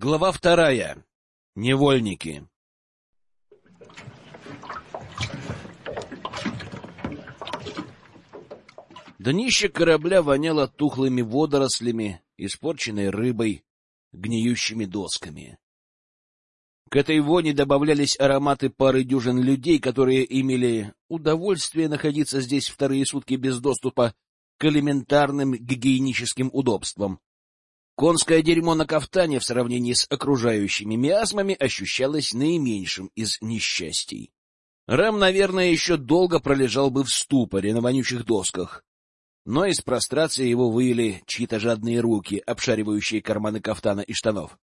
Глава вторая. Невольники. Днище корабля воняло тухлыми водорослями, испорченной рыбой, гниющими досками. К этой воне добавлялись ароматы пары дюжин людей, которые имели удовольствие находиться здесь вторые сутки без доступа к элементарным гигиеническим удобствам. Конское дерьмо на кафтане в сравнении с окружающими миазмами ощущалось наименьшим из несчастий. Рэм, наверное, еще долго пролежал бы в ступоре на вонючих досках, но из прострации его выели чьи-то жадные руки, обшаривающие карманы кафтана и штанов.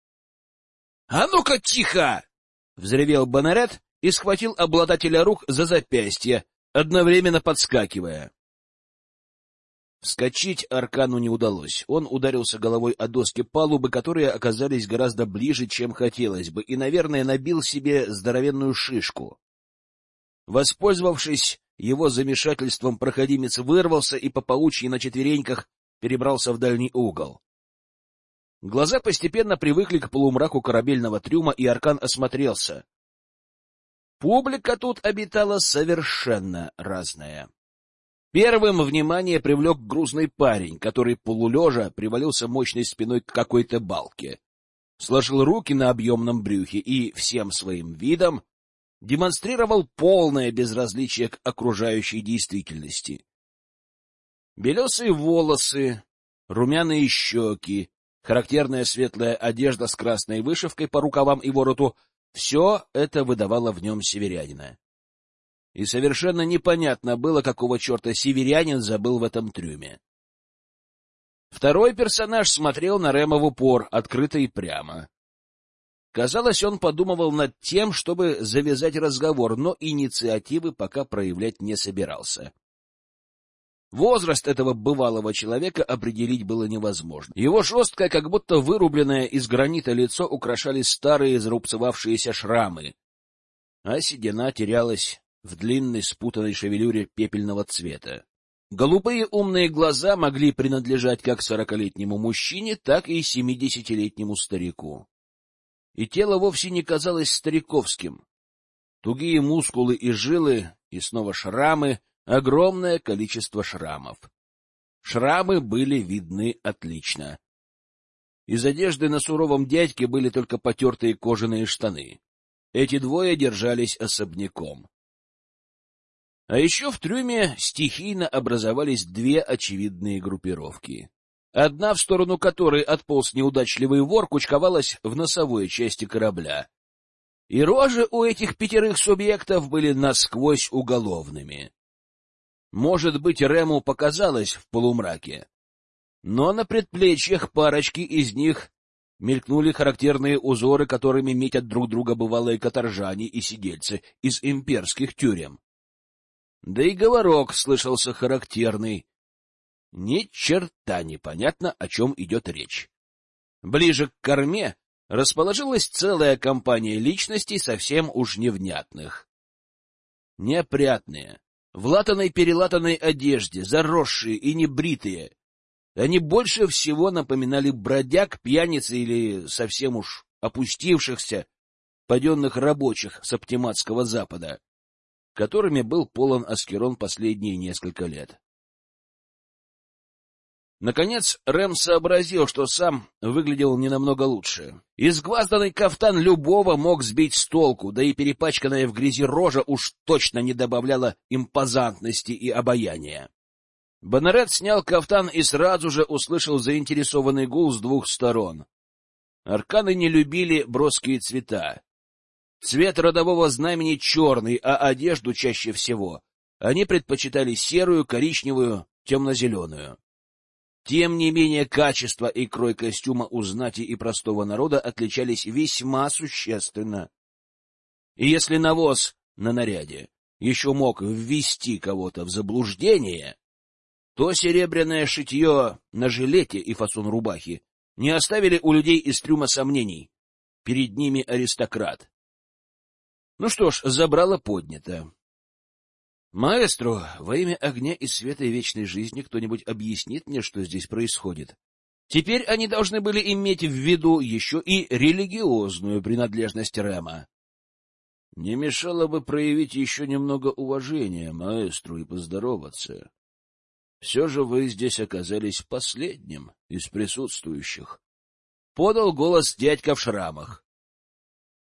— А ну-ка, тихо! — взревел Бонарет и схватил обладателя рук за запястье, одновременно подскакивая. Вскочить Аркану не удалось. Он ударился головой о доски палубы, которые оказались гораздо ближе, чем хотелось бы, и, наверное, набил себе здоровенную шишку. Воспользовавшись его замешательством, проходимец вырвался и по паучьи на четвереньках перебрался в дальний угол. Глаза постепенно привыкли к полумраку корабельного трюма, и Аркан осмотрелся. Публика тут обитала совершенно разная. Первым внимание привлек грузный парень, который полулежа привалился мощной спиной к какой-то балке, сложил руки на объемном брюхе и всем своим видом демонстрировал полное безразличие к окружающей действительности. Белесые волосы, румяные щеки, характерная светлая одежда с красной вышивкой по рукавам и вороту — все это выдавало в нем северянина и совершенно непонятно было, какого черта северянин забыл в этом трюме. Второй персонаж смотрел на Рема в упор, открыто и прямо. Казалось, он подумывал над тем, чтобы завязать разговор, но инициативы пока проявлять не собирался. Возраст этого бывалого человека определить было невозможно. Его жесткое, как будто вырубленное из гранита лицо украшали старые зарубцевавшиеся шрамы, а седина терялась в длинной спутанной шевелюре пепельного цвета. Голубые умные глаза могли принадлежать как сорокалетнему мужчине, так и семидесятилетнему старику. И тело вовсе не казалось стариковским. Тугие мускулы и жилы, и снова шрамы, огромное количество шрамов. Шрамы были видны отлично. Из одежды на суровом дядьке были только потертые кожаные штаны. Эти двое держались особняком. А еще в трюме стихийно образовались две очевидные группировки. Одна, в сторону которой отполз неудачливый вор, кучковалась в носовой части корабля. И рожи у этих пятерых субъектов были насквозь уголовными. Может быть, Рему показалось в полумраке, но на предплечьях парочки из них мелькнули характерные узоры, которыми метят друг друга бывалые каторжане и сидельцы из имперских тюрем. Да и говорок слышался характерный. Ни черта непонятно, о чем идет речь. Ближе к корме расположилась целая компания личностей, совсем уж невнятных. Неопрятные, в латаной-перелатанной одежде, заросшие и небритые. Они больше всего напоминали бродяг, пьяниц или совсем уж опустившихся, паденных рабочих с оптиматского запада которыми был полон Аскерон последние несколько лет. Наконец Рэм сообразил, что сам выглядел не намного лучше. Изгвазданный кафтан любого мог сбить с толку, да и перепачканная в грязи рожа уж точно не добавляла импозантности и обаяния. Бонарет снял кафтан и сразу же услышал заинтересованный гул с двух сторон. Арканы не любили броские цвета, Цвет родового знамени черный, а одежду чаще всего они предпочитали серую, коричневую, темно-зеленую. Тем не менее, качество и крой костюма у знати и простого народа отличались весьма существенно. И если навоз на наряде еще мог ввести кого-то в заблуждение, то серебряное шитье на жилете и фасон рубахи не оставили у людей из трюма сомнений. Перед ними аристократ. Ну что ж, забрало поднято. Маэстро, во имя огня и света и вечной жизни кто-нибудь объяснит мне, что здесь происходит? Теперь они должны были иметь в виду еще и религиозную принадлежность Рема. Не мешало бы проявить еще немного уважения маэстру и поздороваться. Все же вы здесь оказались последним из присутствующих. Подал голос дядька в шрамах.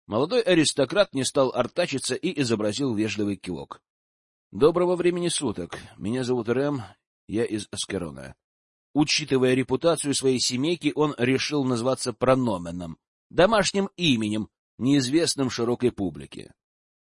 Молодой аристократ не стал артачиться и изобразил вежливый кивок. — Доброго времени суток. Меня зовут Рэм, я из Аскерона. Учитывая репутацию своей семейки, он решил назваться прономеном, домашним именем, неизвестным широкой публике.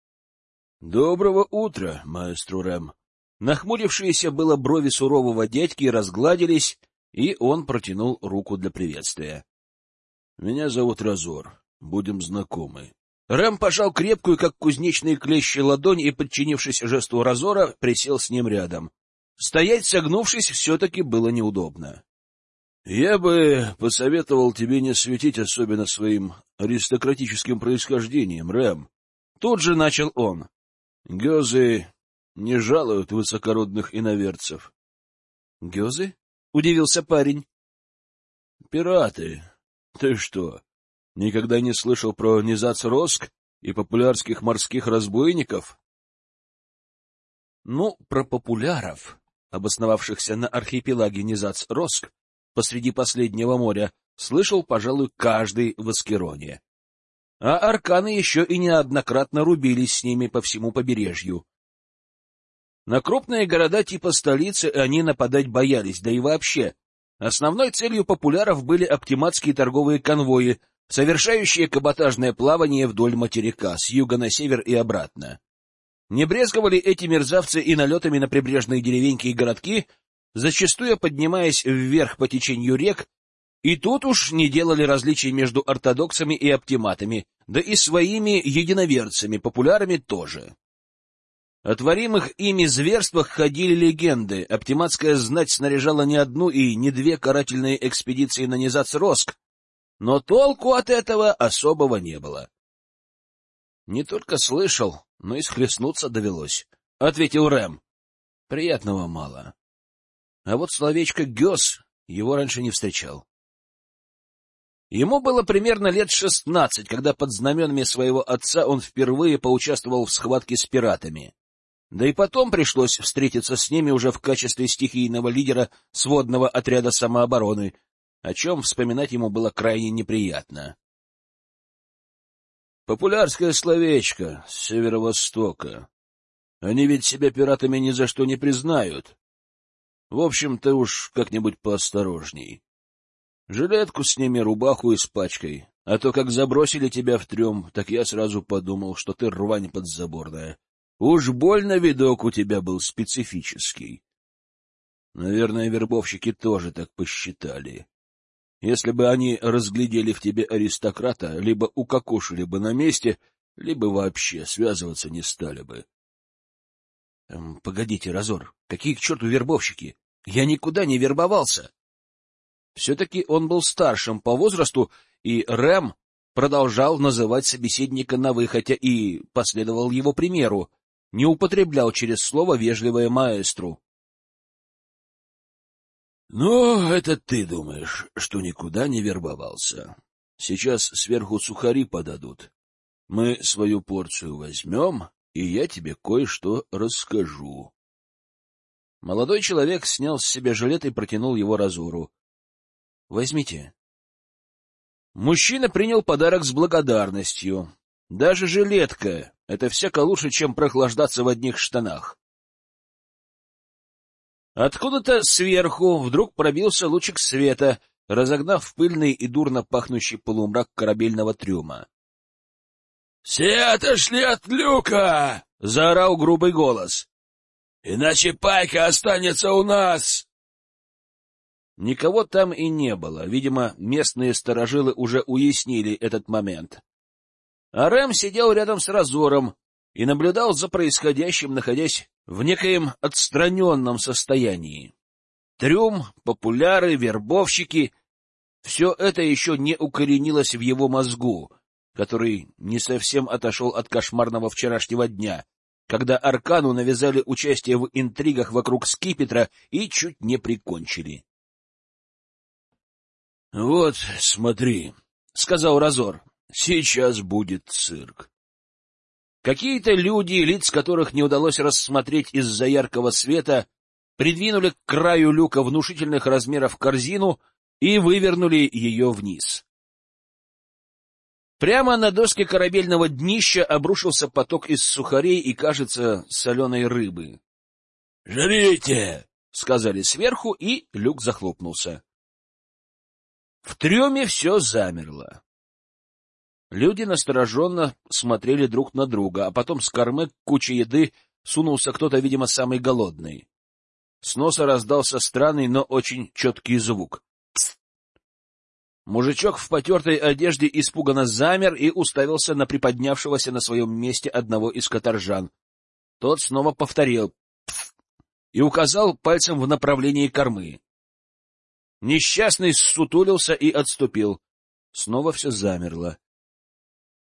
— Доброго утра, маэстро Рэм. Нахмурившиеся было брови сурового дядьки разгладились, и он протянул руку для приветствия. — Меня зовут Разор. Будем знакомы. Рэм пожал крепкую, как кузнечные клещи, ладонь и, подчинившись жесту Разора, присел с ним рядом. Стоять, согнувшись, все-таки было неудобно. — Я бы посоветовал тебе не светить особенно своим аристократическим происхождением, Рэм. Тут же начал он. — Гёзы не жалуют высокородных иноверцев. — Гёзы? — удивился парень. — Пираты. Ты что, никогда не слышал про Низац-Роск и популярских морских разбойников? — Ну, про популяров обосновавшихся на архипелаге Низац-Роск посреди последнего моря, слышал, пожалуй, каждый в Аскероне. А арканы еще и неоднократно рубились с ними по всему побережью. На крупные города типа столицы они нападать боялись, да и вообще. Основной целью популяров были оптиматские торговые конвои, совершающие каботажное плавание вдоль материка, с юга на север и обратно. Не брезговали эти мерзавцы и налетами на прибрежные деревеньки и городки, зачастую поднимаясь вверх по течению рек, и тут уж не делали различий между ортодоксами и оптиматами, да и своими единоверцами, популярами тоже. О творимых ими зверствах ходили легенды. Оптиматская знать снаряжала не одну и не две карательные экспедиции на Низац-Роск, но толку от этого особого не было. Не только слышал, но и схлестнуться довелось, — ответил Рэм. Приятного мало. А вот словечко «гёс» его раньше не встречал. Ему было примерно лет шестнадцать, когда под знаменами своего отца он впервые поучаствовал в схватке с пиратами. Да и потом пришлось встретиться с ними уже в качестве стихийного лидера сводного отряда самообороны, о чем вспоминать ему было крайне неприятно. Популярское словечко с северо-востока. Они ведь себя пиратами ни за что не признают. В общем, ты уж как-нибудь поосторожней. Жилетку сними, рубаху испачкай, а то как забросили тебя в трем, так я сразу подумал, что ты рвань подзаборная. Уж больно видок у тебя был специфический. Наверное, вербовщики тоже так посчитали. Если бы они разглядели в тебе аристократа, либо укокошили бы на месте, либо вообще связываться не стали бы. Эм, — Погодите, Разор, какие к черту вербовщики? Я никуда не вербовался. Все-таки он был старшим по возрасту, и Рэм продолжал называть собеседника на вы, хотя и последовал его примеру, не употреблял через слово вежливое маэстру. — Ну, это ты думаешь, что никуда не вербовался. Сейчас сверху сухари подадут. Мы свою порцию возьмем, и я тебе кое-что расскажу. Молодой человек снял с себя жилет и протянул его Разору. — Возьмите. Мужчина принял подарок с благодарностью. Даже жилетка — это всяко лучше, чем прохлаждаться в одних штанах. Откуда-то сверху вдруг пробился лучик света, разогнав пыльный и дурно пахнущий полумрак корабельного трюма. — Все отошли от люка! — заорал грубый голос. — Иначе пайка останется у нас! Никого там и не было. Видимо, местные сторожилы уже уяснили этот момент. А Рэм сидел рядом с Разором и наблюдал за происходящим, находясь в некоем отстраненном состоянии. Трюм, популяры, вербовщики — все это еще не укоренилось в его мозгу, который не совсем отошел от кошмарного вчерашнего дня, когда Аркану навязали участие в интригах вокруг скипетра и чуть не прикончили. — Вот, смотри, — сказал Разор, — сейчас будет цирк. Какие-то люди, лиц которых не удалось рассмотреть из-за яркого света, придвинули к краю люка внушительных размеров корзину и вывернули ее вниз. Прямо на доске корабельного днища обрушился поток из сухарей и, кажется, соленой рыбы. «Жрите!» — сказали сверху, и люк захлопнулся. В трюме все замерло. Люди настороженно смотрели друг на друга, а потом с кормы куча еды сунулся кто-то, видимо, самый голодный. С носа раздался странный, но очень четкий звук. Пс! Мужичок в потертой одежде испуганно замер и уставился на приподнявшегося на своем месте одного из каторжан. Тот снова повторил «Пф!» и указал пальцем в направлении кормы. Несчастный ссутулился и отступил. Снова все замерло.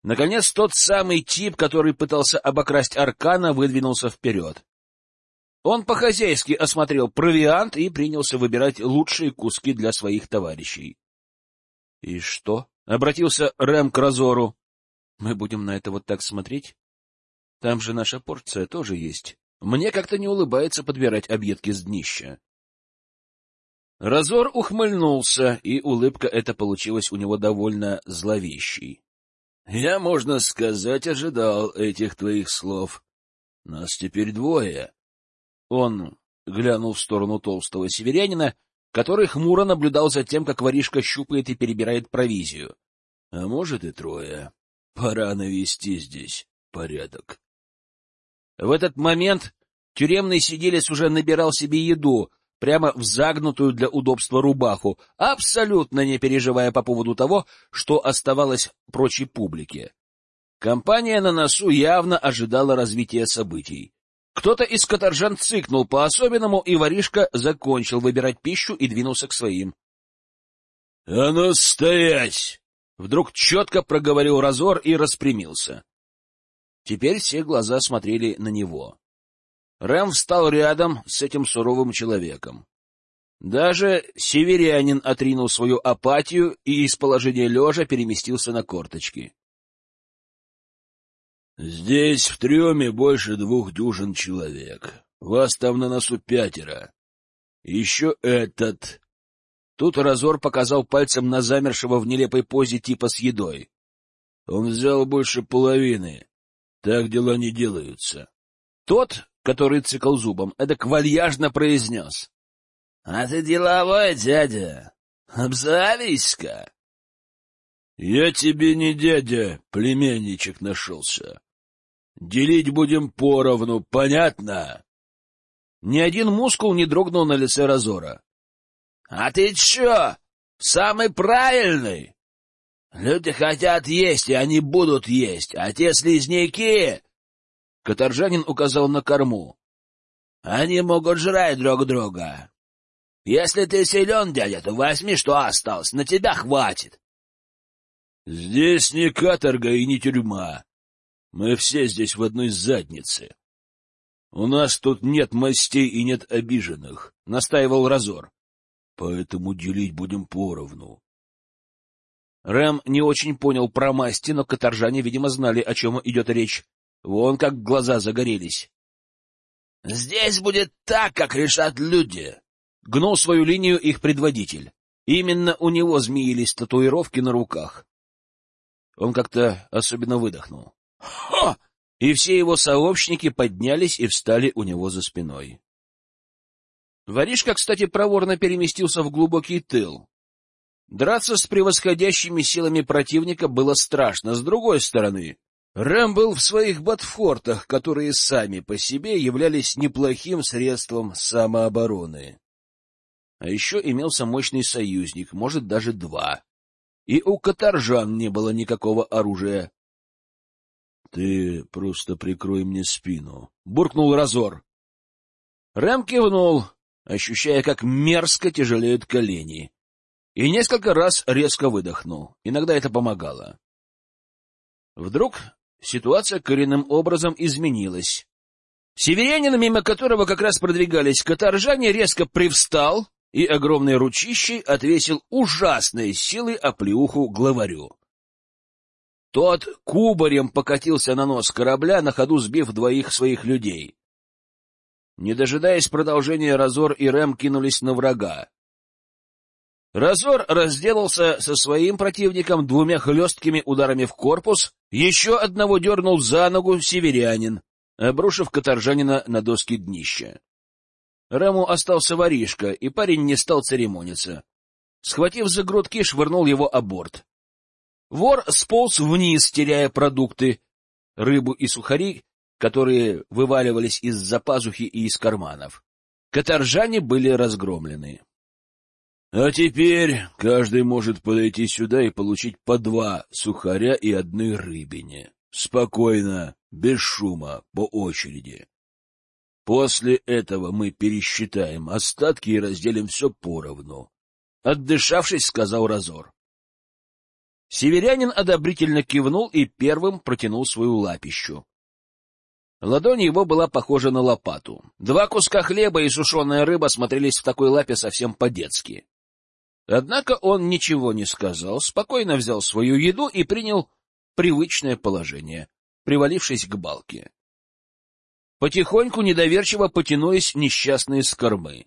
Наконец, тот самый тип, который пытался обокрасть Аркана, выдвинулся вперед. Он по-хозяйски осмотрел провиант и принялся выбирать лучшие куски для своих товарищей. — И что? — обратился Рэм к Разору. — Мы будем на это вот так смотреть? Там же наша порция тоже есть. Мне как-то не улыбается подбирать объедки с днища. Разор ухмыльнулся, и улыбка эта получилась у него довольно зловещей. Я, можно сказать, ожидал этих твоих слов. Нас теперь двое. Он глянул в сторону толстого северянина, который хмуро наблюдал за тем, как воришка щупает и перебирает провизию. А может и трое. Пора навести здесь порядок. В этот момент тюремный сиделец уже набирал себе еду, прямо в загнутую для удобства рубаху, абсолютно не переживая по поводу того, что оставалось прочей публике. Компания на носу явно ожидала развития событий. Кто-то из каторжан цыкнул по-особенному, и воришка закончил выбирать пищу и двинулся к своим. — А ну стоять! — вдруг четко проговорил Разор и распрямился. Теперь все глаза смотрели на него. Рэм встал рядом с этим суровым человеком. Даже северянин отринул свою апатию и из положения лежа переместился на корточки. «Здесь в трюме больше двух дюжин человек. Вас там на носу пятеро. Еще этот...» Тут Разор показал пальцем на замершего в нелепой позе типа с едой. Он взял больше половины. Так дела не делаются. Тот который цикл зубом, эдак вальяжно произнес. — А ты деловой, дядя. Обзовись-ка. — Я тебе не дядя, племянничек нашелся. Делить будем поровну, понятно? Ни один мускул не дрогнул на лице Разора. — А ты чё, самый правильный? Люди хотят есть, и они будут есть, а те слизняки Каторжанин указал на корму. — Они могут жрать друг друга. Если ты силен, дядя, то возьми, что осталось, на тебя хватит. — Здесь не каторга и не тюрьма. Мы все здесь в одной заднице. У нас тут нет мастей и нет обиженных, — настаивал Разор. Поэтому делить будем поровну. Рэм не очень понял про масти, но каторжане, видимо, знали, о чем идет речь. Вон как глаза загорелись. — Здесь будет так, как решат люди, — гнул свою линию их предводитель. Именно у него змеились татуировки на руках. Он как-то особенно выдохнул. «Ха!» И все его сообщники поднялись и встали у него за спиной. Воришка, кстати, проворно переместился в глубокий тыл. Драться с превосходящими силами противника было страшно. С другой стороны, Рэм был в своих ботфортах, которые сами по себе являлись неплохим средством самообороны. А еще имелся мощный союзник, может, даже два. И у каторжан не было никакого оружия. — Ты просто прикрой мне спину, — буркнул Разор. Рэм кивнул, ощущая, как мерзко тяжелеют колени, и несколько раз резко выдохнул. Иногда это помогало. Вдруг ситуация коренным образом изменилась. Северянин, мимо которого как раз продвигались каторжане, резко привстал, и огромной ручищей отвесил ужасной силой оплеуху главарю. Тот кубарем покатился на нос корабля, на ходу сбив двоих своих людей. Не дожидаясь продолжения, Разор и Рэм кинулись на врага. Разор разделался со своим противником двумя хлесткими ударами в корпус, еще одного дернул за ногу северянин, обрушив каторжанина на доски днища. Рэму остался воришка, и парень не стал церемониться. Схватив за грудки, швырнул его о борт. Вор сполз вниз, теряя продукты, рыбу и сухари, которые вываливались из-за пазухи и из карманов. Каторжане были разгромлены. — А теперь каждый может подойти сюда и получить по два сухаря и одной рыбине. Спокойно, без шума, по очереди. После этого мы пересчитаем остатки и разделим все поровну. Отдышавшись, сказал Разор. Северянин одобрительно кивнул и первым протянул свою лапищу. Ладонь его была похожа на лопату. Два куска хлеба и сушеная рыба смотрелись в такой лапе совсем по-детски. Однако он ничего не сказал, спокойно взял свою еду и принял привычное положение, привалившись к балке. Потихоньку недоверчиво потянулись несчастные с кормы.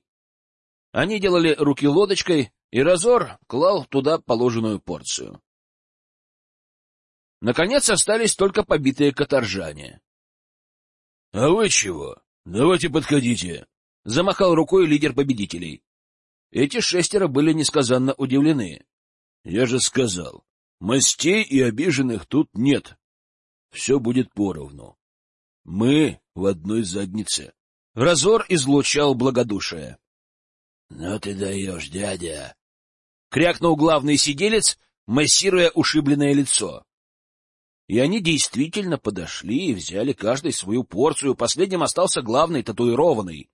Они делали руки лодочкой, и Разор клал туда положенную порцию. Наконец остались только побитые каторжане. — А вы чего? Давайте подходите! — замахал рукой лидер победителей. Эти шестеро были несказанно удивлены. — Я же сказал, мастей и обиженных тут нет. Все будет поровну. Мы в одной заднице. Разор излучал благодушие. — Ну ты даешь, дядя! — крякнул главный сиделец, массируя ушибленное лицо. И они действительно подошли и взяли каждый свою порцию. Последним остался главный, татуированный.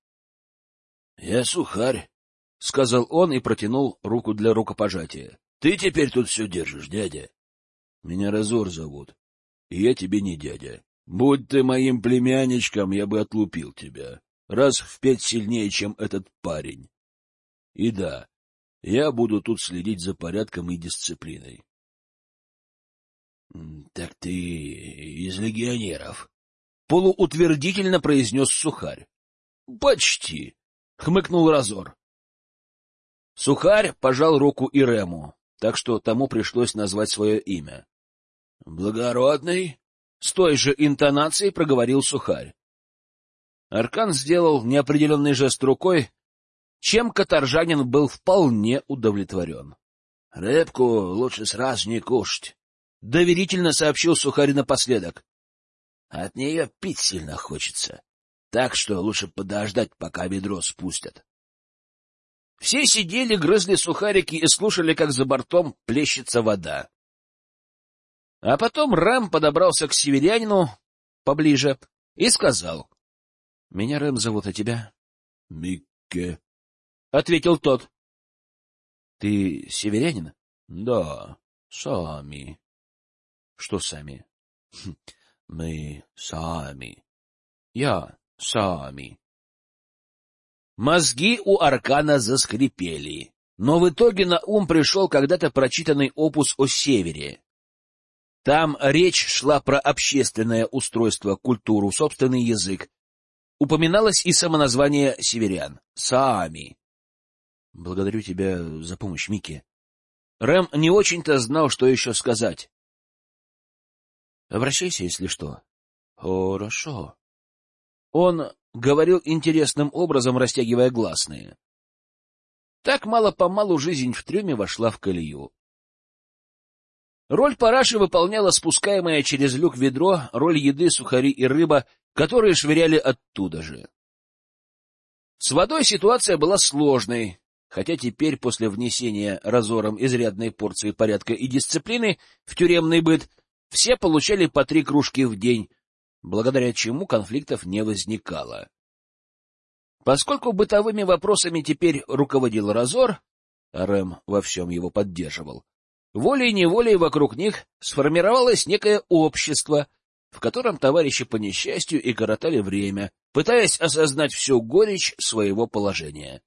— Я сухарь, — сказал он и протянул руку для рукопожатия. — Ты теперь тут все держишь, дядя. Меня Разор зовут, и я тебе не дядя. Будь ты моим племянничком, я бы отлупил тебя. Раз в пять сильнее, чем этот парень. И да, я буду тут следить за порядком и дисциплиной. — Так ты из легионеров? — полуутвердительно произнес Сухарь. — Почти, — хмыкнул Разор. Сухарь пожал руку Ирему, так что тому пришлось назвать свое имя. — Благородный? — с той же интонацией проговорил Сухарь. Аркан сделал неопределенный жест рукой, чем каторжанин был вполне удовлетворен. — Рыбку лучше сразу не кушать. — доверительно сообщил Сухарь напоследок. — От нее пить сильно хочется, так что лучше подождать, пока ведро спустят. Все сидели, грызли сухарики и слушали, как за бортом плещется вода. А потом Рэм подобрался к северянину поближе и сказал. — Меня Рэм зовут, а тебя? — Микке, — ответил тот. — Ты северянин? — Да, сами. Что сами? Мы сами. Я сами. Мозги у Аркана заскрипели, но в итоге на ум пришел когда-то прочитанный опус о Севере. Там речь шла про общественное устройство, культуру, собственный язык. Упоминалось и самоназвание северян — Саами. Благодарю тебя за помощь, Микки. Рэм не очень-то знал, что еще сказать. Обращайся, если что. Хорошо. Он говорил интересным образом, растягивая гласные. Так мало-помалу жизнь в трюме вошла в колею. Роль параши выполняла спускаемое через люк ведро, роль еды, сухари и рыба, которые швыряли оттуда же. С водой ситуация была сложной, хотя теперь, после внесения разором изрядной порции порядка и дисциплины в тюремный быт, все получали по три кружки в день, благодаря чему конфликтов не возникало. Поскольку бытовыми вопросами теперь руководил Разор, а Рэм во всем его поддерживал, волей-неволей вокруг них сформировалось некое общество, в котором товарищи по несчастью и коротали время, пытаясь осознать всю горечь своего положения.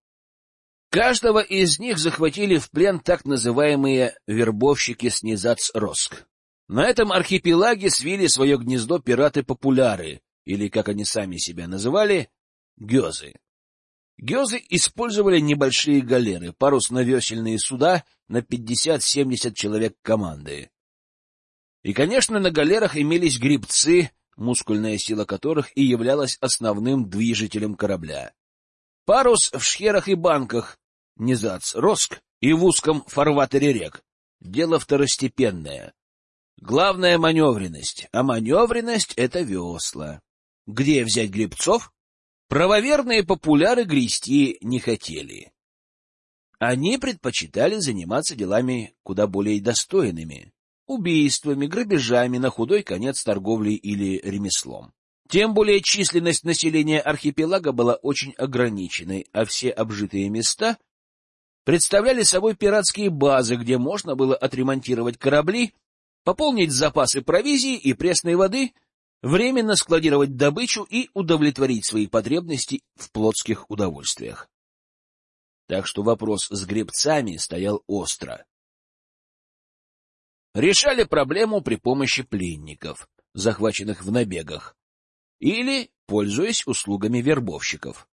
Каждого из них захватили в плен так называемые вербовщики с Низац-Роск. На этом архипелаге свили свое гнездо пираты-популяры, или, как они сами себя называли, гёзы. Гёзы использовали небольшие галеры, парусно-весельные суда на 50-70 человек команды. И, конечно, на галерах имелись грибцы, мускульная сила которых и являлась основным движителем корабля. Парус в шхерах и банках, низац Роск и в узком фарватере рек. Дело второстепенное. Главная — маневренность, а маневренность — это весла. Где взять гребцов? Правоверные популяры грести не хотели. Они предпочитали заниматься делами куда более достойными — убийствами, грабежами, на худой конец торговлей или ремеслом. Тем более численность населения архипелага была очень ограниченной, а все обжитые места представляли собой пиратские базы, где можно было отремонтировать корабли, пополнить запасы провизии и пресной воды, временно складировать добычу и удовлетворить свои потребности в плотских удовольствиях. Так что вопрос с гребцами стоял остро. Решали проблему при помощи пленников, захваченных в набегах, или пользуясь услугами вербовщиков.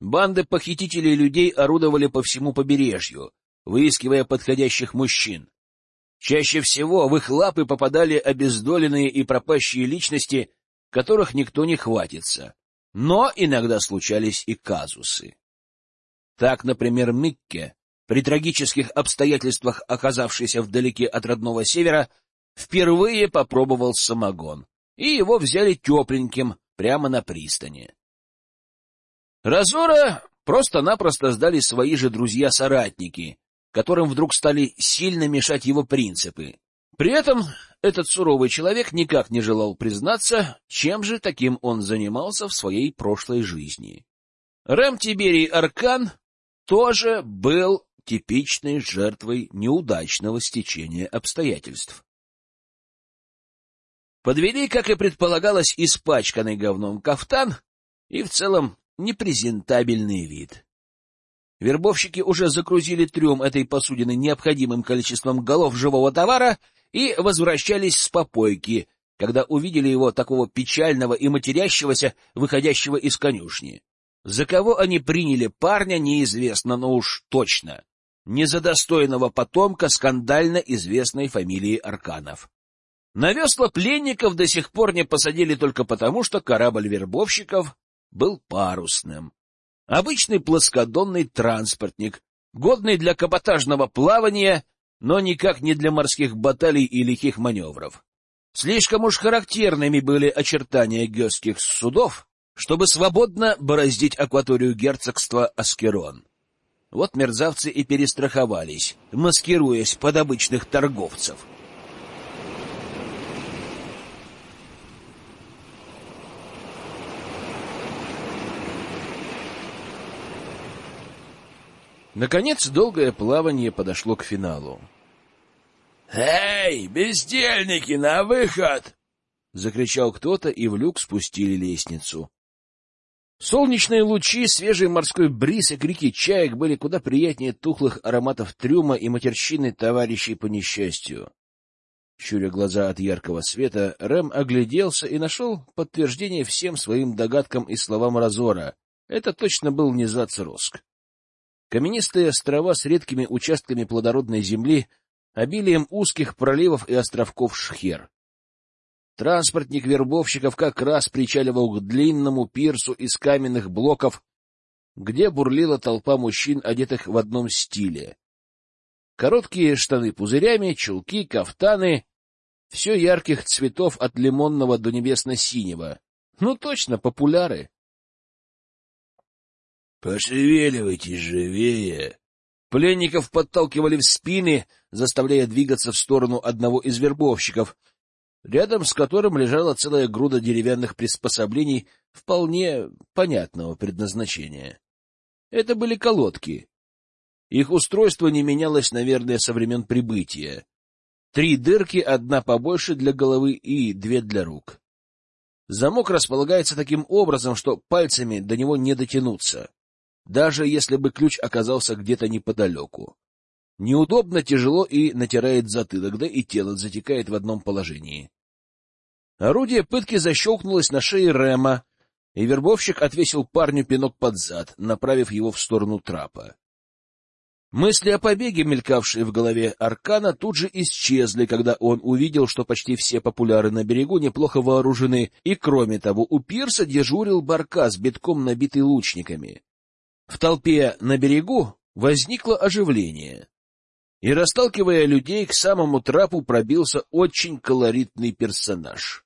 Банды похитителей людей орудовали по всему побережью, выискивая подходящих мужчин. Чаще всего в их лапы попадали обездоленные и пропащие личности, которых никто не хватится. Но иногда случались и казусы. Так, например, Микке, при трагических обстоятельствах оказавшийся вдалеке от родного севера, впервые попробовал самогон, и его взяли тепленьким прямо на пристани. Разора просто-напросто сдали свои же друзья-соратники, которым вдруг стали сильно мешать его принципы. При этом этот суровый человек никак не желал признаться, чем же таким он занимался в своей прошлой жизни. Рэм Тиберий Аркан тоже был типичной жертвой неудачного стечения обстоятельств. Подвели, как и предполагалось, испачканный говном кафтан и в целом непрезентабельный вид. Вербовщики уже загрузили трюм этой посудины необходимым количеством голов живого товара и возвращались с попойки, когда увидели его такого печального и матерящегося, выходящего из конюшни. За кого они приняли парня, неизвестно, но уж точно. Не за достойного потомка скандально известной фамилии Арканов. На весла пленников до сих пор не посадили только потому, что корабль вербовщиков был парусным. Обычный плоскодонный транспортник, годный для каботажного плавания, но никак не для морских баталий и лихих маневров. Слишком уж характерными были очертания гёстских судов, чтобы свободно бороздить акваторию герцогства Аскерон. Вот мерзавцы и перестраховались, маскируясь под обычных торговцев — Наконец, долгое плавание подошло к финалу. «Эй, бездельники, на выход!» — закричал кто-то, и в люк спустили лестницу. Солнечные лучи, свежий морской бриз и крики чаек были куда приятнее тухлых ароматов трюма и матерщины товарищей по несчастью. Щуря глаза от яркого света, Рэм огляделся и нашел подтверждение всем своим догадкам и словам Разора. Это точно был не Зацроск. Каменистые острова с редкими участками плодородной земли, обилием узких проливов и островков Шхер. Транспортник вербовщиков как раз причаливал к длинному пирсу из каменных блоков, где бурлила толпа мужчин, одетых в одном стиле. Короткие штаны пузырями, чулки, кафтаны — все ярких цветов от лимонного до небесно-синего. Ну точно, популяры. «Пошевеливайтесь живее!» Пленников подталкивали в спины, заставляя двигаться в сторону одного из вербовщиков, рядом с которым лежала целая груда деревянных приспособлений вполне понятного предназначения. Это были колодки. Их устройство не менялось, наверное, со времен прибытия. Три дырки, одна побольше для головы и две для рук. Замок располагается таким образом, что пальцами до него не дотянуться. Даже если бы ключ оказался где-то неподалеку. Неудобно, тяжело и натирает затылок, да и тело затекает в одном положении. Орудие пытки защелкнулось на шее Рема, и вербовщик отвесил парню пинок под зад, направив его в сторону трапа. Мысли о побеге, мелькавшие в голове Аркана, тут же исчезли, когда он увидел, что почти все популяры на берегу неплохо вооружены, и, кроме того, у пирса дежурил баркас, битком набитый лучниками. В толпе на берегу возникло оживление, и, расталкивая людей, к самому трапу пробился очень колоритный персонаж.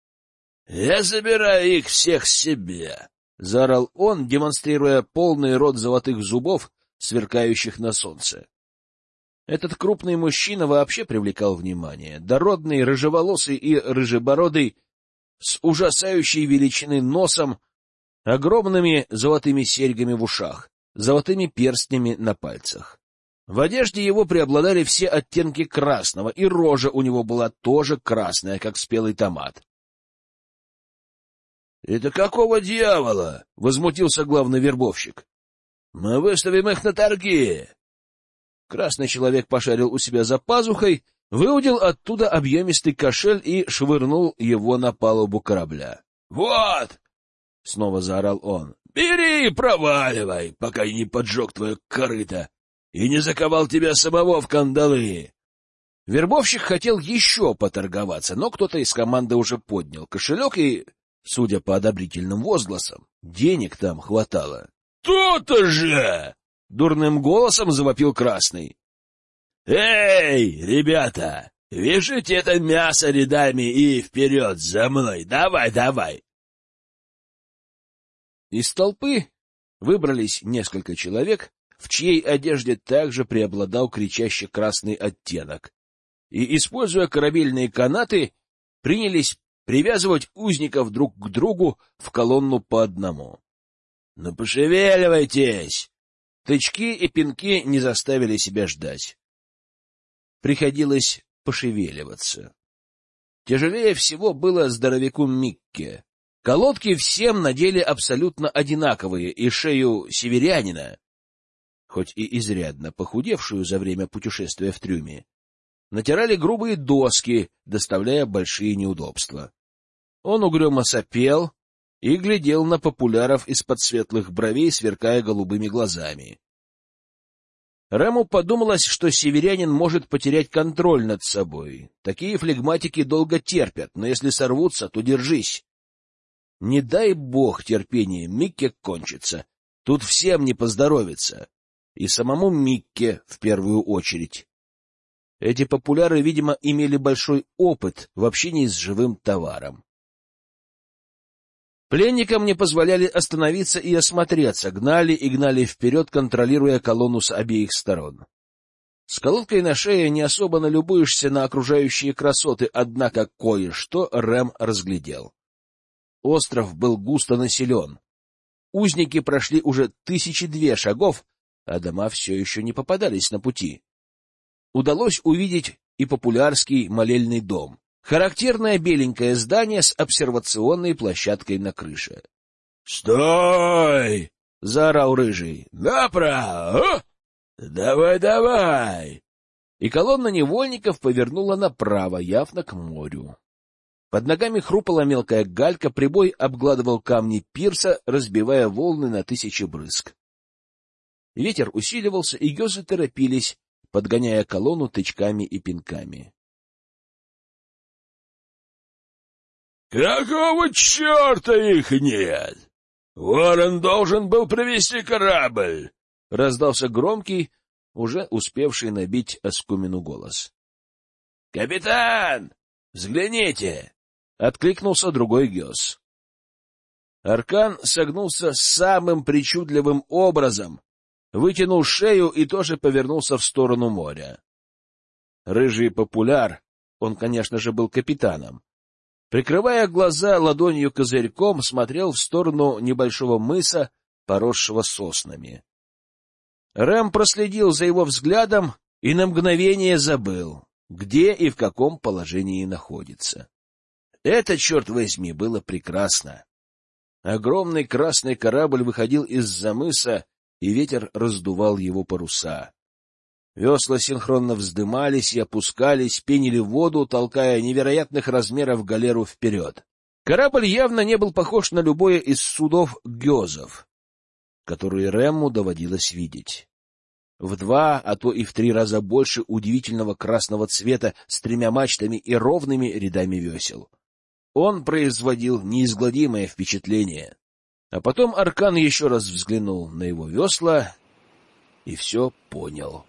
— Я забираю их всех себе! — заорал он, демонстрируя полный рот золотых зубов, сверкающих на солнце. Этот крупный мужчина вообще привлекал внимание. Дородный, рыжеволосый и рыжебородый, с ужасающей величины носом, огромными золотыми серьгами в ушах, золотыми перстнями на пальцах. В одежде его преобладали все оттенки красного, и рожа у него была тоже красная, как спелый томат. — Это какого дьявола? — возмутился главный вербовщик. Мы выставим их на торги. Красный человек пошарил у себя за пазухой, выудил оттуда объемистый кошель и швырнул его на палубу корабля. — Вот! — снова заорал он. — Бери и проваливай, пока не поджег твое корыто и не заковал тебя самого в кандалы. Вербовщик хотел еще поторговаться, но кто-то из команды уже поднял кошелек и, судя по одобрительным возгласам, денег там хватало. «То-то же!» — дурным голосом завопил Красный. «Эй, ребята, вяжите это мясо рядами и вперед за мной! Давай, давай!» Из толпы выбрались несколько человек, в чьей одежде также преобладал кричащий красный оттенок, и, используя корабельные канаты, принялись привязывать узников друг к другу в колонну по одному. «Ну, пошевеливайтесь!» Тычки и пинки не заставили себя ждать. Приходилось пошевеливаться. Тяжелее всего было здоровяку Микке. Колодки всем надели абсолютно одинаковые, и шею северянина, хоть и изрядно похудевшую за время путешествия в трюме, натирали грубые доски, доставляя большие неудобства. Он угрюмо сопел, и глядел на популяров из-под светлых бровей, сверкая голубыми глазами. Рэму подумалось, что северянин может потерять контроль над собой. Такие флегматики долго терпят, но если сорвутся, то держись. Не дай бог терпение Микке кончится. Тут всем не поздоровится. И самому Микке в первую очередь. Эти популяры, видимо, имели большой опыт в общении с живым товаром. Пленникам не позволяли остановиться и осмотреться, гнали и гнали вперед, контролируя колонну с обеих сторон. С колодкой на шее не особо налюбуешься на окружающие красоты, однако кое-что Рэм разглядел. Остров был густо населен. Узники прошли уже тысячи две шагов, а дома все еще не попадались на пути. Удалось увидеть и популярский молельный дом. Характерное беленькое здание с обсервационной площадкой на крыше. «Стой!» — заорал Рыжий. «Направо! Давай, давай!» И колонна невольников повернула направо, явно к морю. Под ногами хрупала мелкая галька, прибой обгладывал камни пирса, разбивая волны на тысячи брызг. Ветер усиливался, и гёзы торопились, подгоняя колонну тычками и пинками. «Какого черта их нет? Ворон должен был привести корабль!» — раздался громкий, уже успевший набить оскумину голос. «Капитан, взгляните!» — откликнулся другой гёс. Аркан согнулся самым причудливым образом, вытянул шею и тоже повернулся в сторону моря. Рыжий популяр, он, конечно же, был капитаном, Прикрывая глаза ладонью козырьком, смотрел в сторону небольшого мыса, поросшего соснами. Рэм проследил за его взглядом и на мгновение забыл, где и в каком положении находится. Это, черт возьми, было прекрасно. Огромный красный корабль выходил из-за мыса и ветер раздувал его паруса. Весла синхронно вздымались и опускались, пенили воду, толкая невероятных размеров галеру вперед. Корабль явно не был похож на любое из судов гёзов, которые Рэмму доводилось видеть. В два, а то и в три раза больше удивительного красного цвета с тремя мачтами и ровными рядами весел. Он производил неизгладимое впечатление. А потом Аркан еще раз взглянул на его весла и все понял.